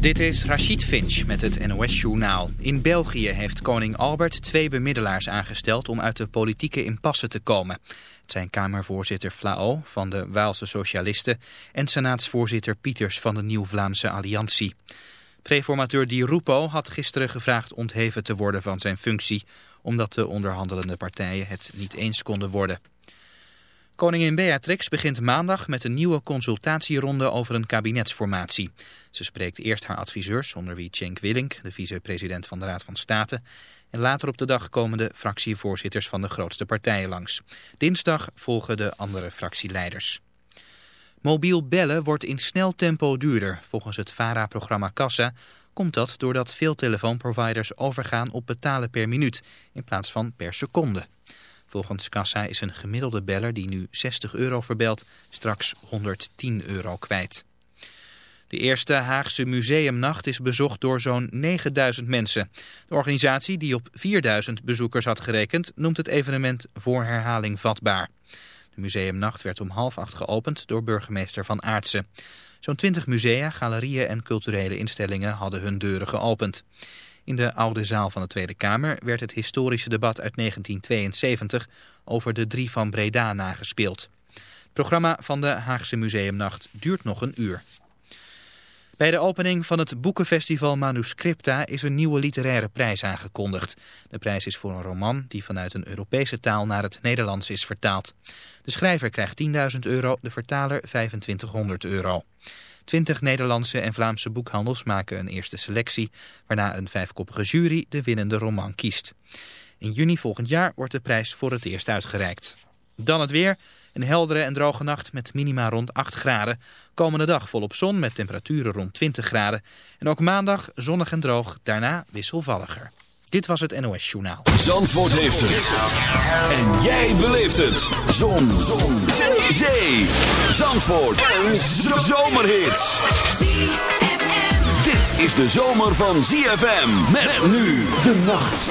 Dit is Rachid Finch met het NOS-journaal. In België heeft koning Albert twee bemiddelaars aangesteld om uit de politieke impasse te komen. Het zijn Kamervoorzitter Flao van de Waalse Socialisten en Senaatsvoorzitter Pieters van de Nieuw-Vlaamse Alliantie. Preformateur Di Rupo had gisteren gevraagd ontheven te worden van zijn functie, omdat de onderhandelende partijen het niet eens konden worden. Koningin Beatrix begint maandag met een nieuwe consultatieronde over een kabinetsformatie. Ze spreekt eerst haar adviseurs, onder wie Cenk Willink, de vicepresident van de Raad van State, en later op de dag komen de fractievoorzitters van de grootste partijen langs. Dinsdag volgen de andere fractieleiders. Mobiel bellen wordt in snel tempo duurder. Volgens het VARA-programma Kassa komt dat doordat veel telefoonproviders overgaan op betalen per minuut in plaats van per seconde. Volgens Kassa is een gemiddelde beller die nu 60 euro verbelt straks 110 euro kwijt. De eerste Haagse museumnacht is bezocht door zo'n 9000 mensen. De organisatie, die op 4000 bezoekers had gerekend, noemt het evenement voor herhaling vatbaar. De museumnacht werd om half acht geopend door burgemeester Van Aartsen. Zo'n 20 musea, galerieën en culturele instellingen hadden hun deuren geopend. In de oude zaal van de Tweede Kamer werd het historische debat uit 1972 over de drie van Breda nagespeeld. Het programma van de Haagse Museumnacht duurt nog een uur. Bij de opening van het boekenfestival Manuscripta is een nieuwe literaire prijs aangekondigd. De prijs is voor een roman die vanuit een Europese taal naar het Nederlands is vertaald. De schrijver krijgt 10.000 euro, de vertaler 2500 euro. Twintig Nederlandse en Vlaamse boekhandels maken een eerste selectie, waarna een vijfkoppige jury de winnende roman kiest. In juni volgend jaar wordt de prijs voor het eerst uitgereikt. Dan het weer. Een heldere en droge nacht met minima rond 8 graden. Komende dag volop zon met temperaturen rond 20 graden. En ook maandag zonnig en droog, daarna wisselvalliger. Dit was het NOS Journaal. Zandvoort heeft het. En jij beleeft het. Zon. Zon. Zee. Zee. Zandvoort. Een zomerhit. Dit is de zomer van ZFM. Met nu de nacht.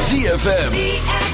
ZFM.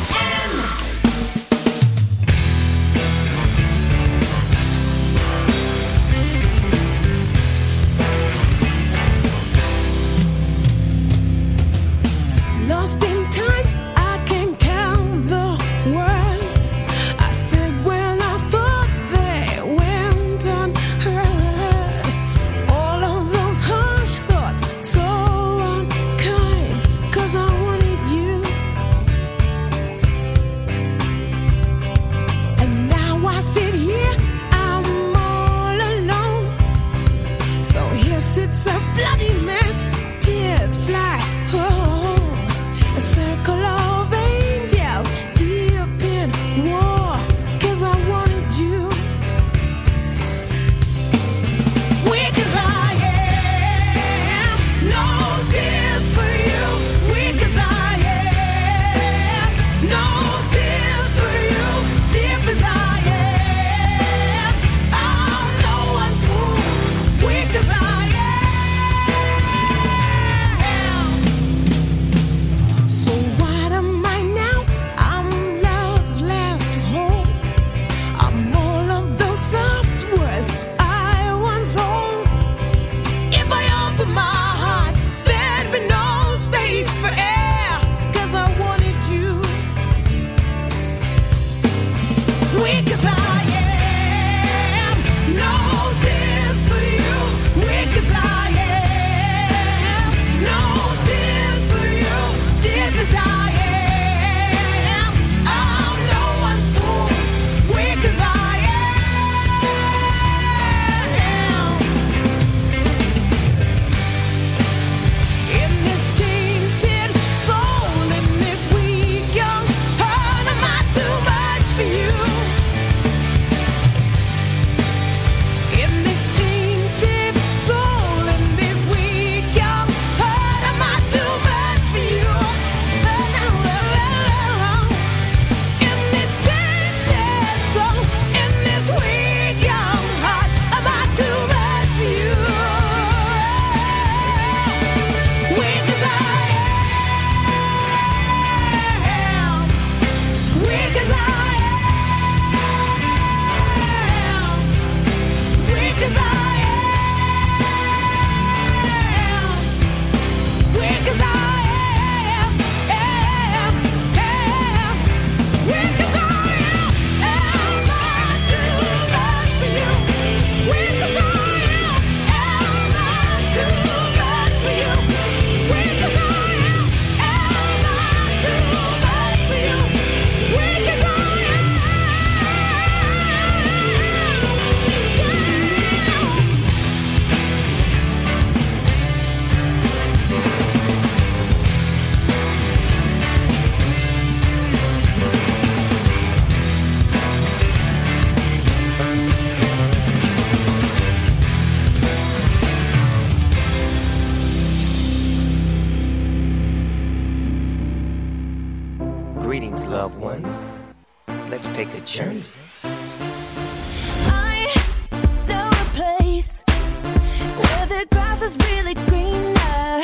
Grass is really greener.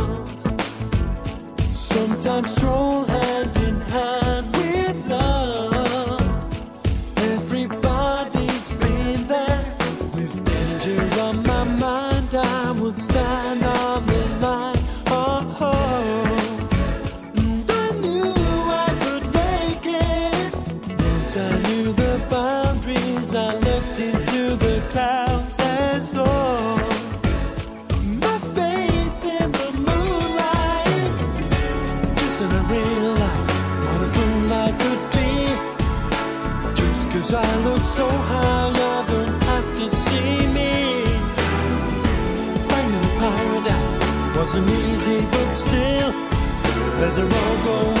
sometimes stroll still there's a road going.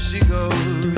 she goes.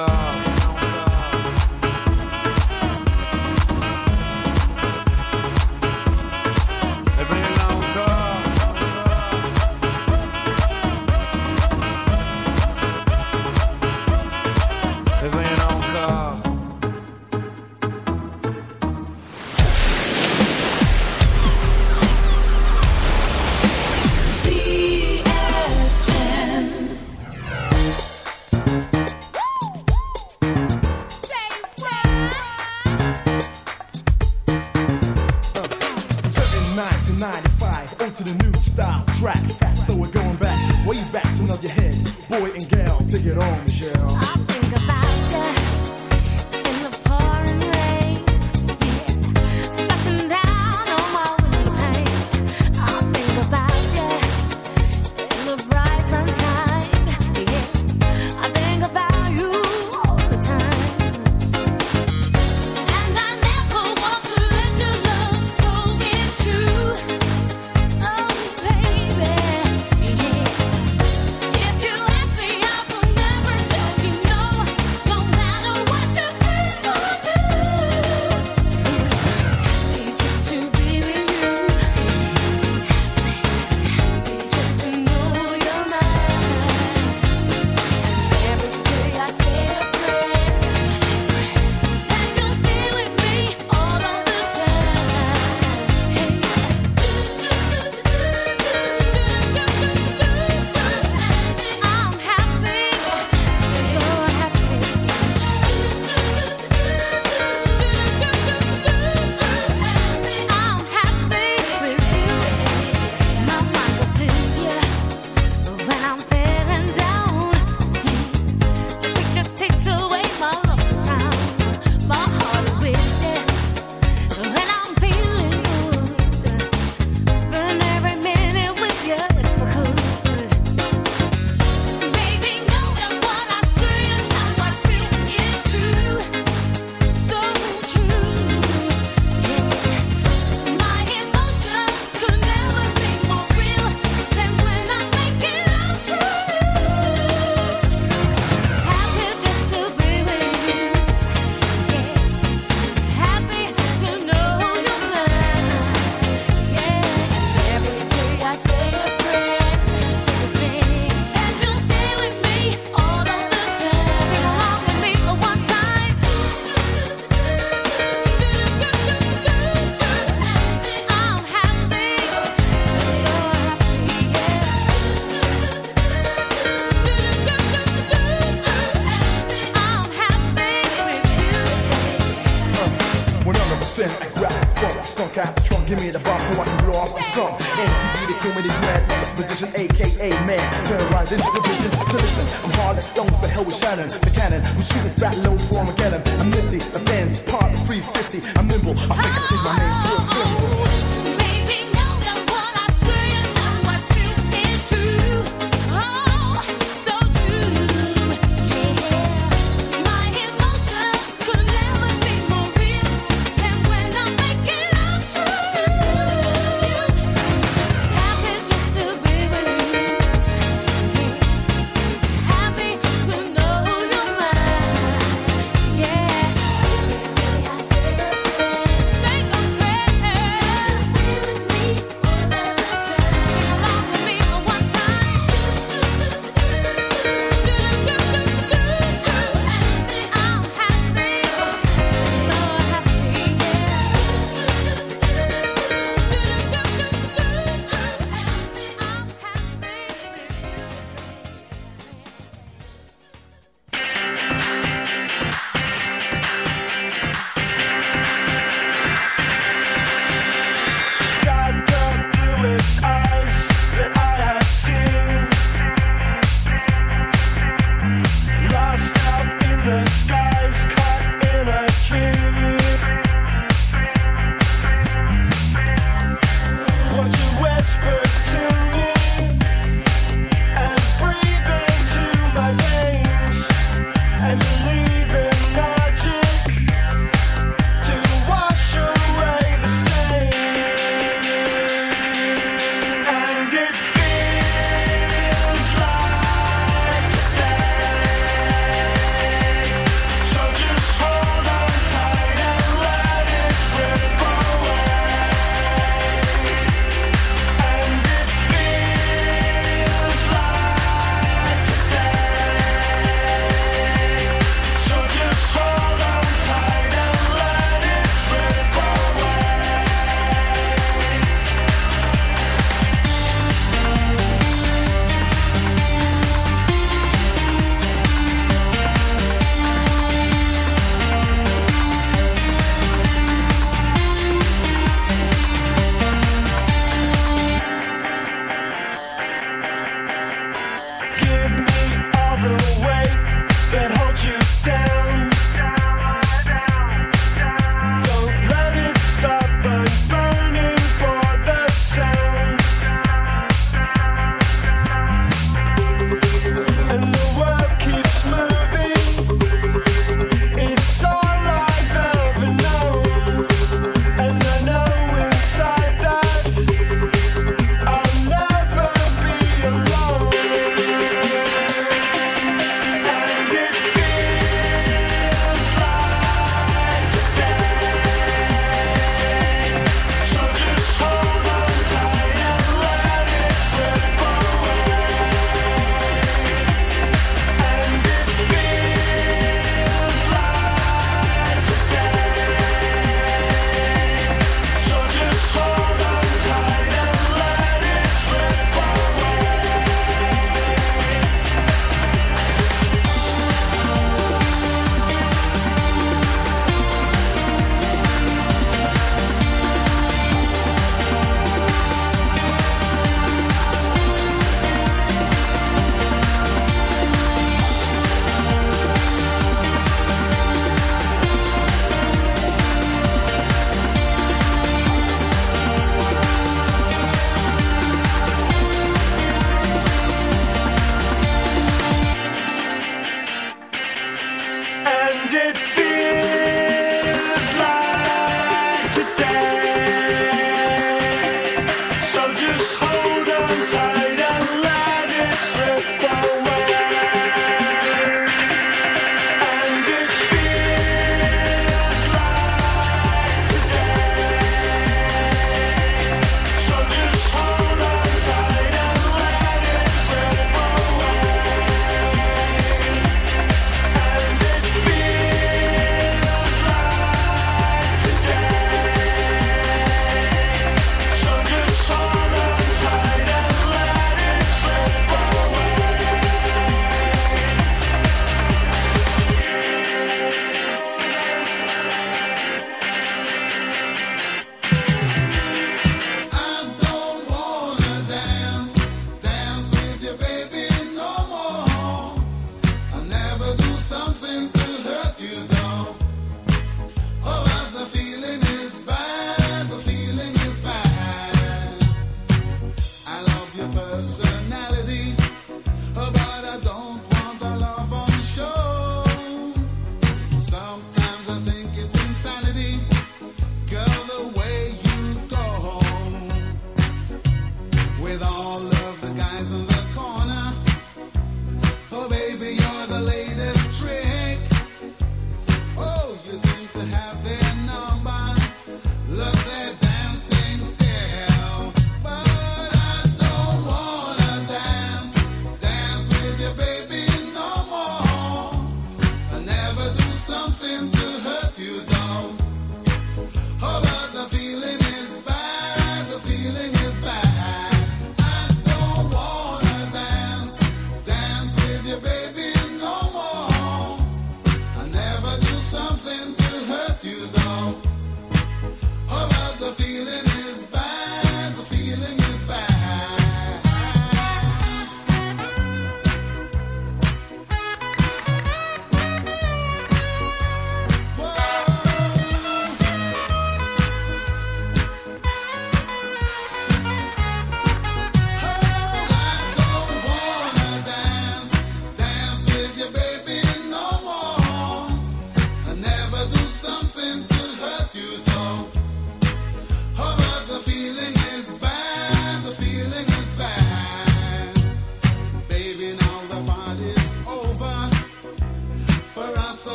Oh.